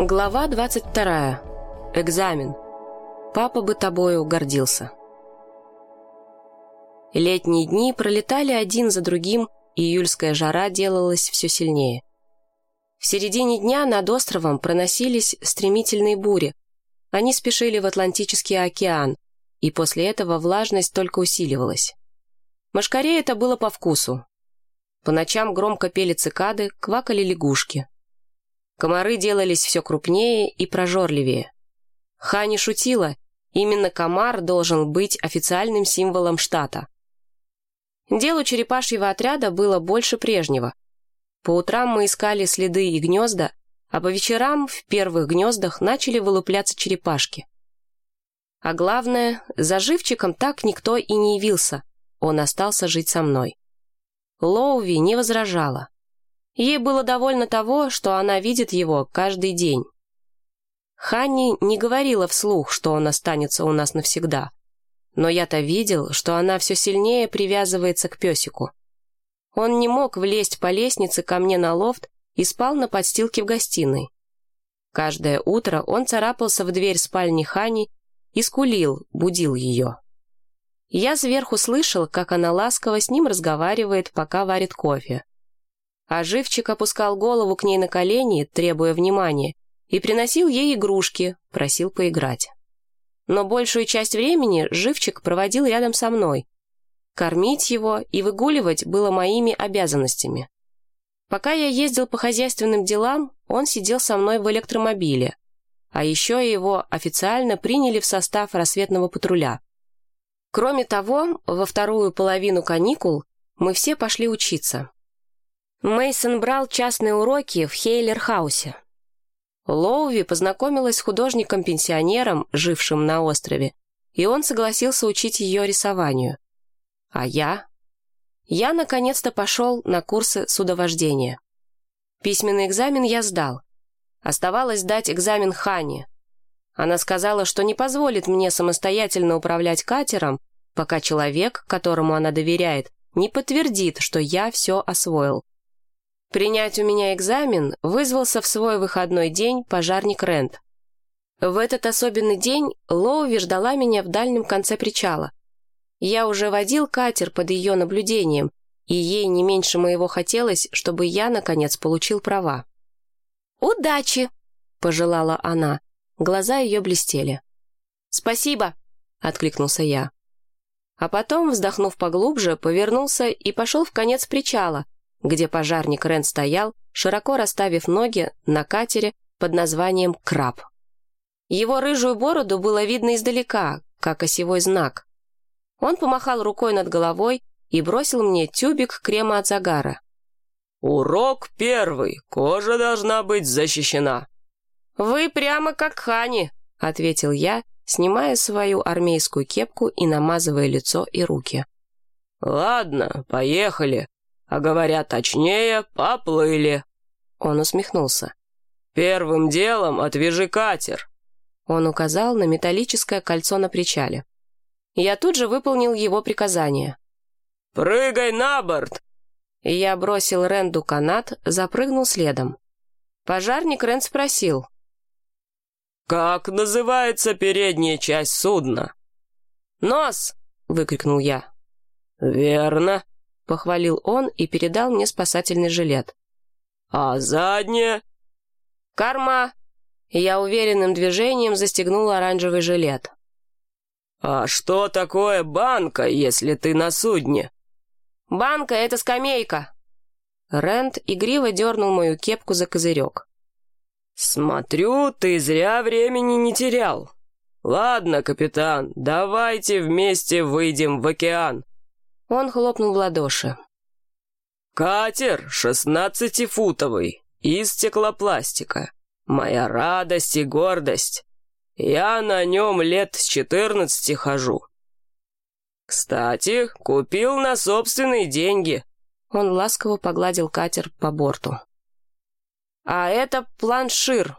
Глава 22. Экзамен. Папа бы тобою гордился. Летние дни пролетали один за другим, и июльская жара делалась все сильнее. В середине дня над островом проносились стремительные бури. Они спешили в Атлантический океан, и после этого влажность только усиливалась. Машкаре это было по вкусу. По ночам громко пели цикады, квакали лягушки. Комары делались все крупнее и прожорливее. Хани шутила, именно комар должен быть официальным символом штата. Делу черепашьего отряда было больше прежнего. По утрам мы искали следы и гнезда, а по вечерам в первых гнездах начали вылупляться черепашки. А главное, за живчиком так никто и не явился, он остался жить со мной. Лоуви не возражала. Ей было довольно того, что она видит его каждый день. Ханни не говорила вслух, что он останется у нас навсегда. Но я-то видел, что она все сильнее привязывается к песику. Он не мог влезть по лестнице ко мне на лофт и спал на подстилке в гостиной. Каждое утро он царапался в дверь спальни Хани и скулил, будил ее. Я сверху слышал, как она ласково с ним разговаривает, пока варит кофе а живчик опускал голову к ней на колени, требуя внимания, и приносил ей игрушки, просил поиграть. Но большую часть времени живчик проводил рядом со мной. Кормить его и выгуливать было моими обязанностями. Пока я ездил по хозяйственным делам, он сидел со мной в электромобиле, а еще его официально приняли в состав рассветного патруля. Кроме того, во вторую половину каникул мы все пошли учиться. Мейсон брал частные уроки в Хейлерхаусе. Лоуви познакомилась с художником-пенсионером, жившим на острове, и он согласился учить ее рисованию. А я? Я наконец-то пошел на курсы судовождения. Письменный экзамен я сдал. Оставалось сдать экзамен Хане. Она сказала, что не позволит мне самостоятельно управлять катером, пока человек, которому она доверяет, не подтвердит, что я все освоил. Принять у меня экзамен вызвался в свой выходной день пожарник Рент. В этот особенный день Лоуви ждала меня в дальнем конце причала. Я уже водил катер под ее наблюдением, и ей не меньше моего хотелось, чтобы я, наконец, получил права. «Удачи!» — пожелала она. Глаза ее блестели. «Спасибо!» — откликнулся я. А потом, вздохнув поглубже, повернулся и пошел в конец причала — где пожарник Рен стоял, широко расставив ноги на катере под названием «Краб». Его рыжую бороду было видно издалека, как осевой знак. Он помахал рукой над головой и бросил мне тюбик крема от загара. «Урок первый. Кожа должна быть защищена». «Вы прямо как Хани», — ответил я, снимая свою армейскую кепку и намазывая лицо и руки. «Ладно, поехали», а говоря точнее, поплыли». Он усмехнулся. «Первым делом отвяжи катер». Он указал на металлическое кольцо на причале. Я тут же выполнил его приказание. «Прыгай на борт!» Я бросил Ренду канат, запрыгнул следом. Пожарник Рэнд спросил. «Как называется передняя часть судна?» «Нос!» — выкрикнул я. «Верно похвалил он и передал мне спасательный жилет. «А задняя?» «Корма!» Я уверенным движением застегнул оранжевый жилет. «А что такое банка, если ты на судне?» «Банка — это скамейка!» Рент игриво дернул мою кепку за козырек. «Смотрю, ты зря времени не терял. Ладно, капитан, давайте вместе выйдем в океан. Он хлопнул в ладоши. «Катер шестнадцатифутовый, из стеклопластика. Моя радость и гордость. Я на нем лет с четырнадцати хожу. Кстати, купил на собственные деньги». Он ласково погладил катер по борту. «А это планшир»,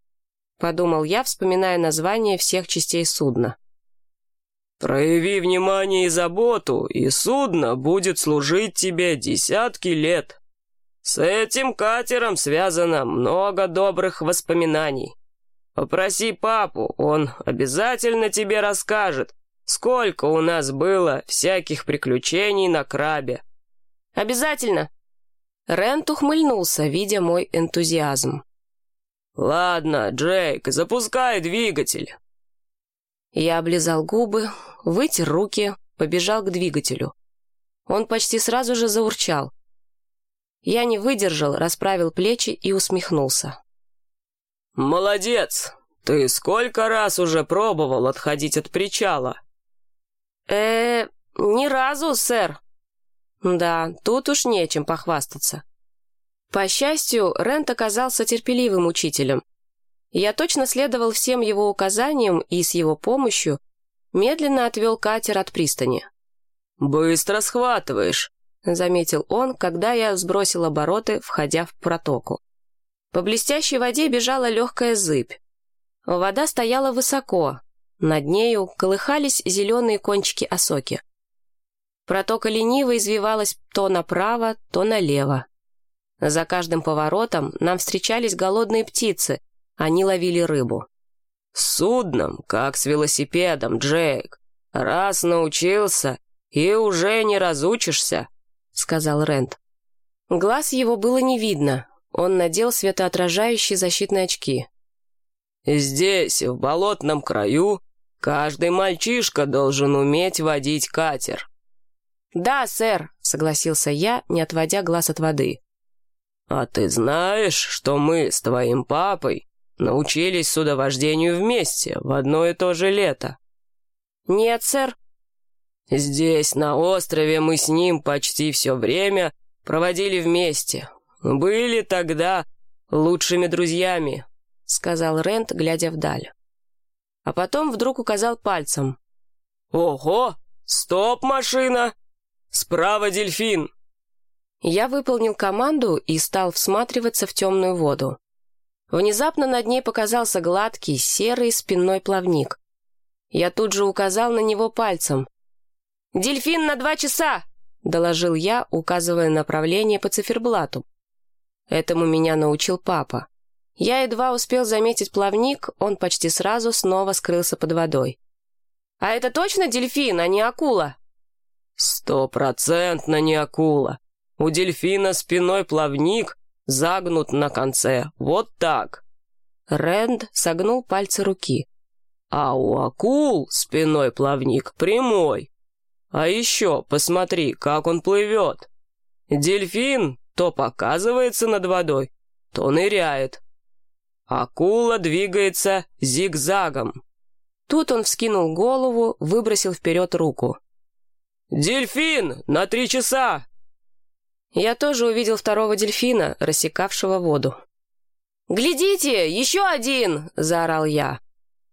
— подумал я, вспоминая название всех частей судна. Прояви внимание и заботу, и судно будет служить тебе десятки лет. С этим катером связано много добрых воспоминаний. Попроси папу, он обязательно тебе расскажет, сколько у нас было всяких приключений на крабе». «Обязательно!» Рент ухмыльнулся, видя мой энтузиазм. «Ладно, Джейк, запускай двигатель». Я облизал губы, вытер руки, побежал к двигателю. Он почти сразу же заурчал. Я не выдержал, расправил плечи и усмехнулся. «Молодец! Ты сколько раз уже пробовал отходить от причала?» э ни разу, сэр». Да, тут уж нечем похвастаться. По счастью, Рент оказался терпеливым учителем. Я точно следовал всем его указаниям и с его помощью медленно отвел катер от пристани. «Быстро схватываешь», — заметил он, когда я сбросил обороты, входя в протоку. По блестящей воде бежала легкая зыбь. Вода стояла высоко, над нею колыхались зеленые кончики осоки. Протока лениво извивалась то направо, то налево. За каждым поворотом нам встречались голодные птицы, они ловили рыбу. «С судном, как с велосипедом, Джейк. Раз научился, и уже не разучишься», — сказал Рент. Глаз его было не видно, он надел светоотражающие защитные очки. «Здесь, в болотном краю, каждый мальчишка должен уметь водить катер». «Да, сэр», — согласился я, не отводя глаз от воды. «А ты знаешь, что мы с твоим папой научились судовождению вместе в одно и то же лето?» «Нет, сэр». «Здесь, на острове, мы с ним почти все время проводили вместе, «Были тогда лучшими друзьями», — сказал Рент, глядя вдаль. А потом вдруг указал пальцем. «Ого! Стоп, машина! Справа дельфин!» Я выполнил команду и стал всматриваться в темную воду. Внезапно над ней показался гладкий, серый спинной плавник. Я тут же указал на него пальцем. «Дельфин на два часа!» — доложил я, указывая направление по циферблату. Этому меня научил папа. Я едва успел заметить плавник, он почти сразу снова скрылся под водой. «А это точно дельфин, а не акула?» «Стопроцентно не акула. У дельфина спиной плавник загнут на конце, вот так». Рэнд согнул пальцы руки. «А у акул спиной плавник прямой. А еще посмотри, как он плывет. Дельфин то показывается над водой, то ныряет. Акула двигается зигзагом. Тут он вскинул голову, выбросил вперед руку. «Дельфин! На три часа!» Я тоже увидел второго дельфина, рассекавшего воду. «Глядите, еще один!» — заорал я.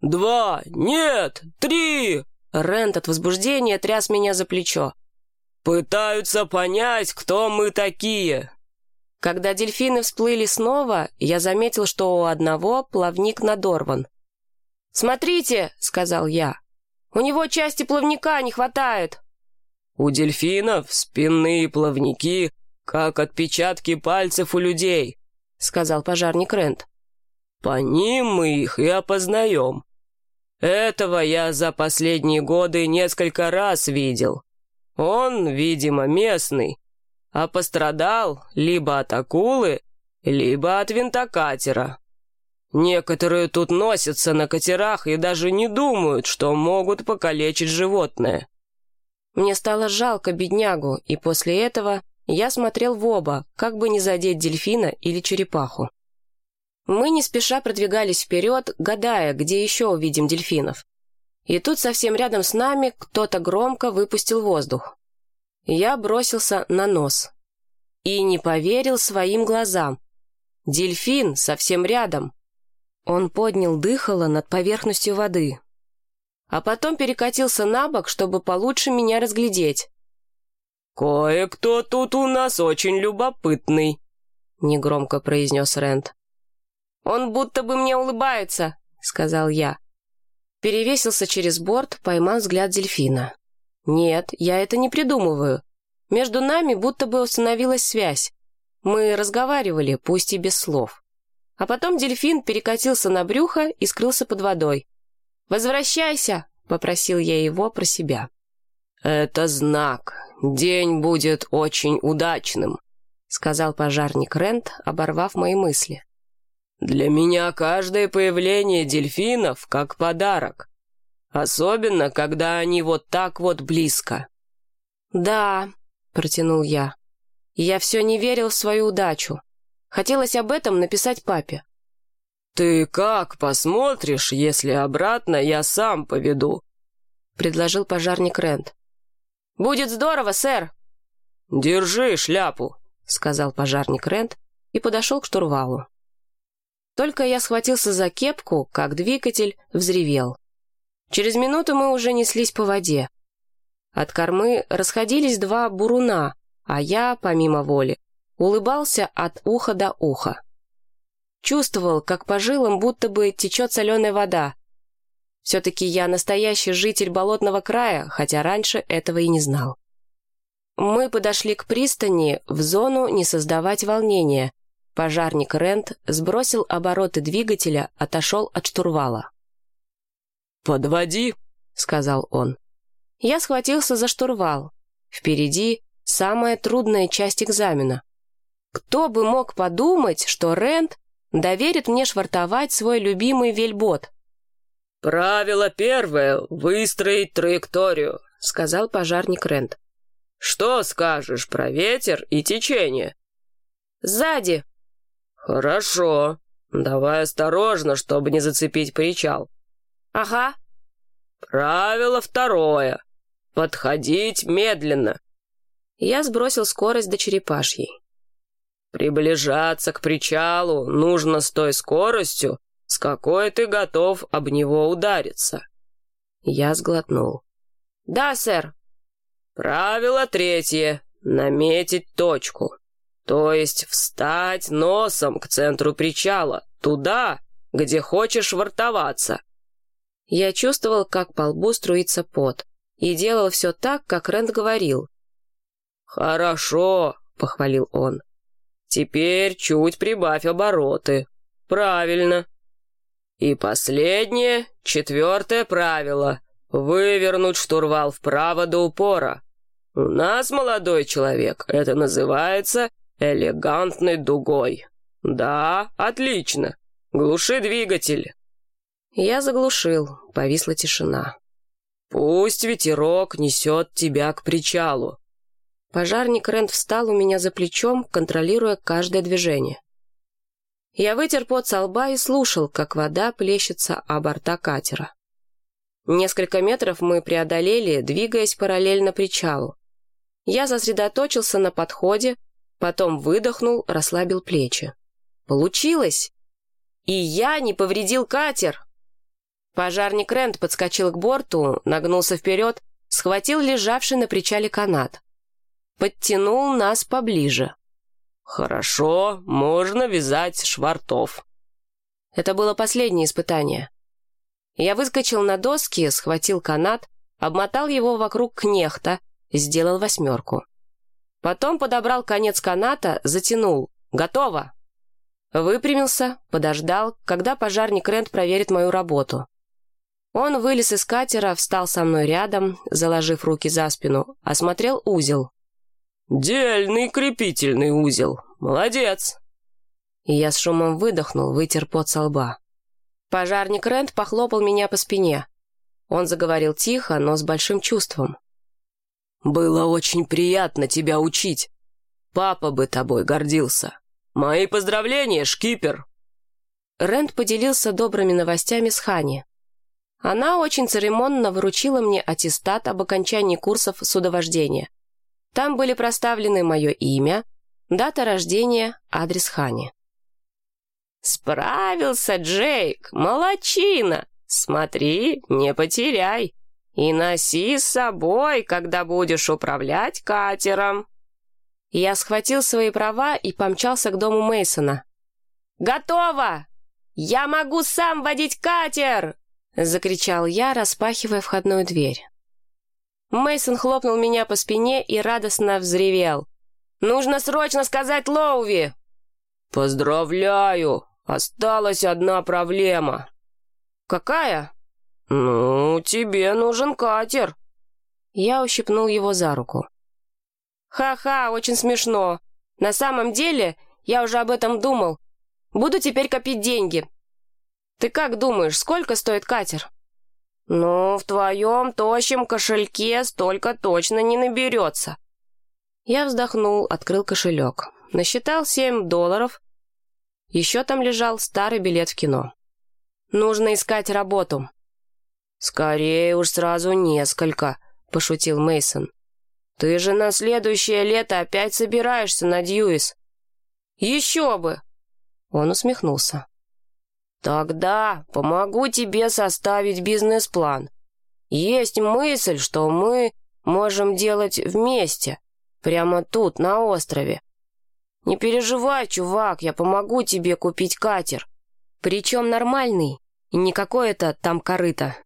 «Два! Нет! Три!» Рент от возбуждения тряс меня за плечо. Пытаются понять, кто мы такие. Когда дельфины всплыли снова, я заметил, что у одного плавник надорван. «Смотрите», — сказал я, — «у него части плавника не хватает». «У дельфинов спинные плавники, как отпечатки пальцев у людей», — сказал пожарник Рент. «По ним мы их и опознаем. Этого я за последние годы несколько раз видел. Он, видимо, местный, а пострадал либо от акулы, либо от винтокатера. Некоторые тут носятся на катерах и даже не думают, что могут покалечить животное. Мне стало жалко беднягу, и после этого я смотрел в оба, как бы не задеть дельфина или черепаху. Мы не спеша продвигались вперед, гадая, где еще увидим дельфинов. И тут совсем рядом с нами кто-то громко выпустил воздух. Я бросился на нос. И не поверил своим глазам. Дельфин совсем рядом. Он поднял дыхало над поверхностью воды. А потом перекатился на бок, чтобы получше меня разглядеть. «Кое-кто тут у нас очень любопытный», — негромко произнес Рент. «Он будто бы мне улыбается», — сказал я. Перевесился через борт, поймал взгляд дельфина. «Нет, я это не придумываю. Между нами будто бы установилась связь. Мы разговаривали, пусть и без слов. А потом дельфин перекатился на брюхо и скрылся под водой. «Возвращайся!» — попросил я его про себя. «Это знак. День будет очень удачным», — сказал пожарник Рент, оборвав мои мысли. «Для меня каждое появление дельфинов как подарок. Особенно, когда они вот так вот близко». «Да», — протянул я. «Я все не верил в свою удачу. Хотелось об этом написать папе». «Ты как посмотришь, если обратно я сам поведу?» — предложил пожарник Рент. «Будет здорово, сэр!» «Держи шляпу», — сказал пожарник Рент и подошел к штурвалу. Только я схватился за кепку, как двигатель взревел. Через минуту мы уже неслись по воде. От кормы расходились два буруна, а я, помимо воли, улыбался от уха до уха. Чувствовал, как по жилам будто бы течет соленая вода. Все-таки я настоящий житель болотного края, хотя раньше этого и не знал. Мы подошли к пристани в зону «Не создавать волнения», Пожарник Рент сбросил обороты двигателя, отошел от штурвала. «Подводи», — сказал он. Я схватился за штурвал. Впереди самая трудная часть экзамена. Кто бы мог подумать, что Рент доверит мне швартовать свой любимый вельбот? «Правило первое — выстроить траекторию», — сказал пожарник Рент. «Что скажешь про ветер и течение?» «Сзади», «Хорошо. Давай осторожно, чтобы не зацепить причал». «Ага». «Правило второе. Подходить медленно». Я сбросил скорость до черепашьей. «Приближаться к причалу нужно с той скоростью, с какой ты готов об него удариться». Я сглотнул. «Да, сэр». «Правило третье. Наметить точку. То есть встать носом к центру причала, туда, где хочешь вортоваться. Я чувствовал, как по лбу струится пот, и делал все так, как Рэнд говорил. «Хорошо», — похвалил он. «Теперь чуть прибавь обороты. Правильно. И последнее, четвертое правило — вывернуть штурвал вправо до упора. У нас, молодой человек, это называется элегантной дугой. Да, отлично. Глуши двигатель. Я заглушил, повисла тишина. Пусть ветерок несет тебя к причалу. Пожарник Рэнд встал у меня за плечом, контролируя каждое движение. Я вытер пот со лба и слушал, как вода плещется о борта катера. Несколько метров мы преодолели, двигаясь параллельно причалу. Я сосредоточился на подходе, Потом выдохнул, расслабил плечи. Получилось! И я не повредил катер! Пожарник Рент подскочил к борту, нагнулся вперед, схватил лежавший на причале канат. Подтянул нас поближе. «Хорошо, можно вязать швартов». Это было последнее испытание. Я выскочил на доски, схватил канат, обмотал его вокруг кнехта, сделал восьмерку. Потом подобрал конец каната, затянул. Готово. Выпрямился, подождал, когда пожарник Рент проверит мою работу. Он вылез из катера, встал со мной рядом, заложив руки за спину, осмотрел узел. «Дельный крепительный узел. Молодец!» И я с шумом выдохнул, вытер пот со лба. Пожарник Рент похлопал меня по спине. Он заговорил тихо, но с большим чувством. «Было очень приятно тебя учить. Папа бы тобой гордился. Мои поздравления, шкипер!» Рэнд поделился добрыми новостями с Хани. Она очень церемонно вручила мне аттестат об окончании курсов судовождения. Там были проставлены мое имя, дата рождения, адрес Хани. «Справился, Джейк! Молодчина! Смотри, не потеряй!» и носи с собой, когда будешь управлять катером». Я схватил свои права и помчался к дому Мейсона. «Готово! Я могу сам водить катер!» — закричал я, распахивая входную дверь. Мейсон хлопнул меня по спине и радостно взревел. Нужно срочно сказать Лоуви!» «Поздравляю! Осталась одна проблема». «Какая?» «Ну, тебе нужен катер». Я ущипнул его за руку. «Ха-ха, очень смешно. На самом деле, я уже об этом думал. Буду теперь копить деньги. Ты как думаешь, сколько стоит катер?» «Ну, в твоем тощем кошельке столько точно не наберется». Я вздохнул, открыл кошелек. Насчитал семь долларов. Еще там лежал старый билет в кино. Нужно искать работу. «Скорее уж сразу несколько», — пошутил Мейсон. «Ты же на следующее лето опять собираешься на Дьюис». «Еще бы!» Он усмехнулся. «Тогда помогу тебе составить бизнес-план. Есть мысль, что мы можем делать вместе, прямо тут, на острове. Не переживай, чувак, я помогу тебе купить катер. Причем нормальный, и не какое-то там корыто.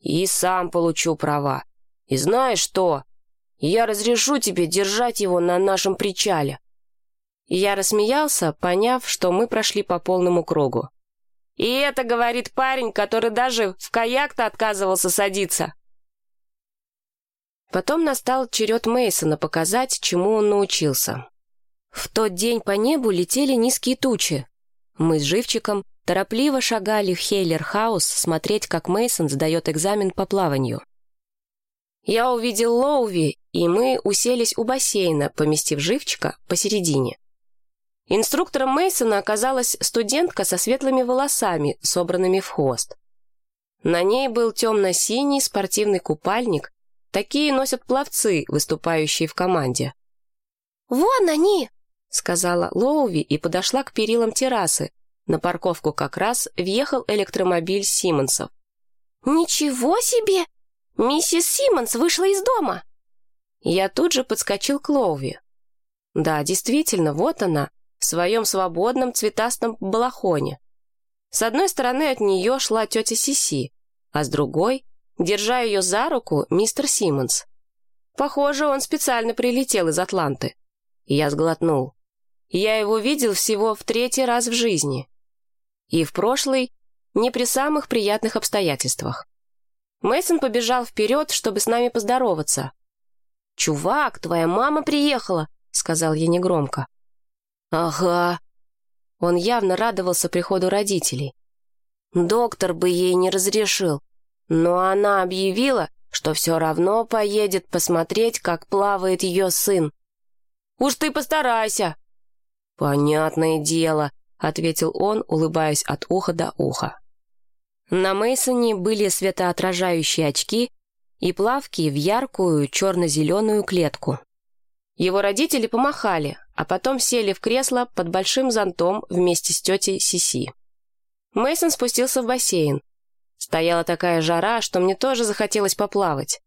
И сам получу права. И знаешь что? Я разрешу тебе держать его на нашем причале». Я рассмеялся, поняв, что мы прошли по полному кругу. «И это говорит парень, который даже в каяк-то отказывался садиться». Потом настал черед Мейсона показать, чему он научился. В тот день по небу летели низкие тучи. Мы с Живчиком торопливо шагали в Хейлер-хаус смотреть, как Мейсон сдает экзамен по плаванию. Я увидел Лоуви, и мы уселись у бассейна, поместив живчика посередине. Инструктором Мейсона оказалась студентка со светлыми волосами, собранными в хвост. На ней был темно-синий спортивный купальник, такие носят пловцы, выступающие в команде. «Вон они!» — сказала Лоуви и подошла к перилам террасы. На парковку как раз въехал электромобиль Симмонсов. «Ничего себе! Миссис Симмонс вышла из дома!» Я тут же подскочил к Лоуви. Да, действительно, вот она, в своем свободном цветастом балахоне. С одной стороны от нее шла тетя Сиси, а с другой, держа ее за руку, мистер Симмонс. Похоже, он специально прилетел из Атланты. Я сглотнул. Я его видел всего в третий раз в жизни. И в прошлый, не при самых приятных обстоятельствах. Мейсон побежал вперед, чтобы с нами поздороваться. «Чувак, твоя мама приехала», — сказал я негромко. «Ага». Он явно радовался приходу родителей. «Доктор бы ей не разрешил, но она объявила, что все равно поедет посмотреть, как плавает ее сын». «Уж ты постарайся!» «Понятное дело», — ответил он, улыбаясь от уха до уха. На Мейсоне были светоотражающие очки и плавки в яркую черно-зеленую клетку. Его родители помахали, а потом сели в кресло под большим зонтом вместе с тетей Сиси. Мейсон спустился в бассейн. Стояла такая жара, что мне тоже захотелось поплавать.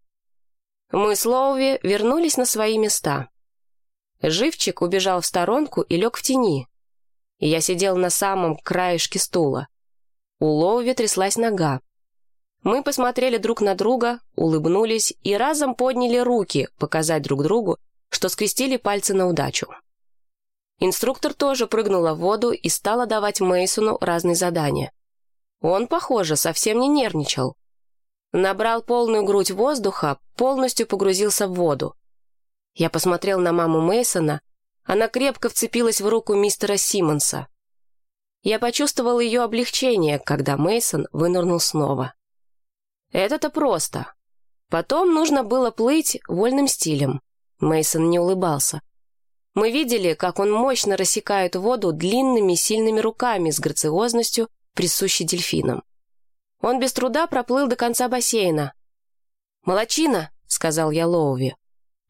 Мы с Лоуви вернулись на свои места. Живчик убежал в сторонку и лег в тени. Я сидел на самом краешке стула. У Лоуви тряслась нога. Мы посмотрели друг на друга, улыбнулись и разом подняли руки, показать друг другу, что скрестили пальцы на удачу. Инструктор тоже прыгнула в воду и стала давать Мейсону разные задания. Он, похоже, совсем не нервничал. Набрал полную грудь воздуха, полностью погрузился в воду. Я посмотрел на маму Мейсона. Она крепко вцепилась в руку мистера Симмонса. Я почувствовал ее облегчение, когда Мейсон вынырнул снова. Это-то просто. Потом нужно было плыть вольным стилем. Мейсон не улыбался. Мы видели, как он мощно рассекает воду длинными сильными руками с грациозностью, присущей дельфинам. Он без труда проплыл до конца бассейна. «Молодчина», — сказал я Лоуви.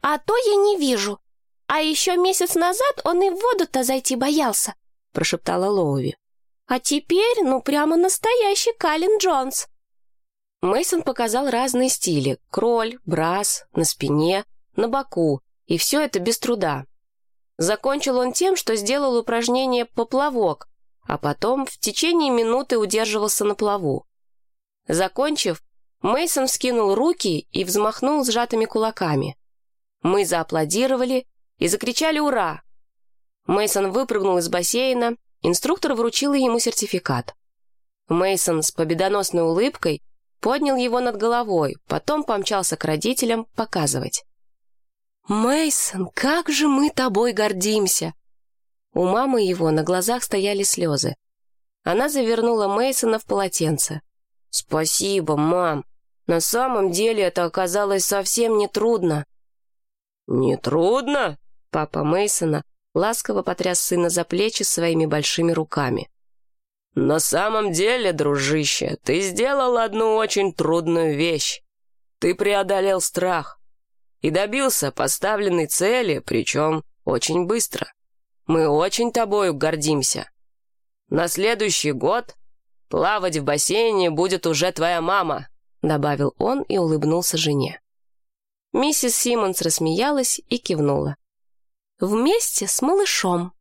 «А то я не вижу. А еще месяц назад он и в воду-то зайти боялся», — прошептала Лоуви. «А теперь, ну, прямо настоящий Калин Джонс». Мейсон показал разные стили — кроль, брас, на спине, на боку, и все это без труда. Закончил он тем, что сделал упражнение «поплавок», а потом в течение минуты удерживался на плаву. Закончив, Мейсон вскинул руки и взмахнул сжатыми кулаками. Мы зааплодировали, и закричали «Ура!». Мейсон выпрыгнул из бассейна, инструктор вручил ему сертификат. Мейсон с победоносной улыбкой поднял его над головой, потом помчался к родителям показывать. Мейсон, как же мы тобой гордимся!» У мамы его на глазах стояли слезы. Она завернула Мейсона в полотенце. «Спасибо, мам. На самом деле это оказалось совсем не трудно». «Не трудно?» Папа Мейсона ласково потряс сына за плечи своими большими руками. «На самом деле, дружище, ты сделал одну очень трудную вещь. Ты преодолел страх и добился поставленной цели, причем очень быстро. Мы очень тобою гордимся. На следующий год плавать в бассейне будет уже твоя мама», добавил он и улыбнулся жене. Миссис Симмонс рассмеялась и кивнула. «Вместе с малышом».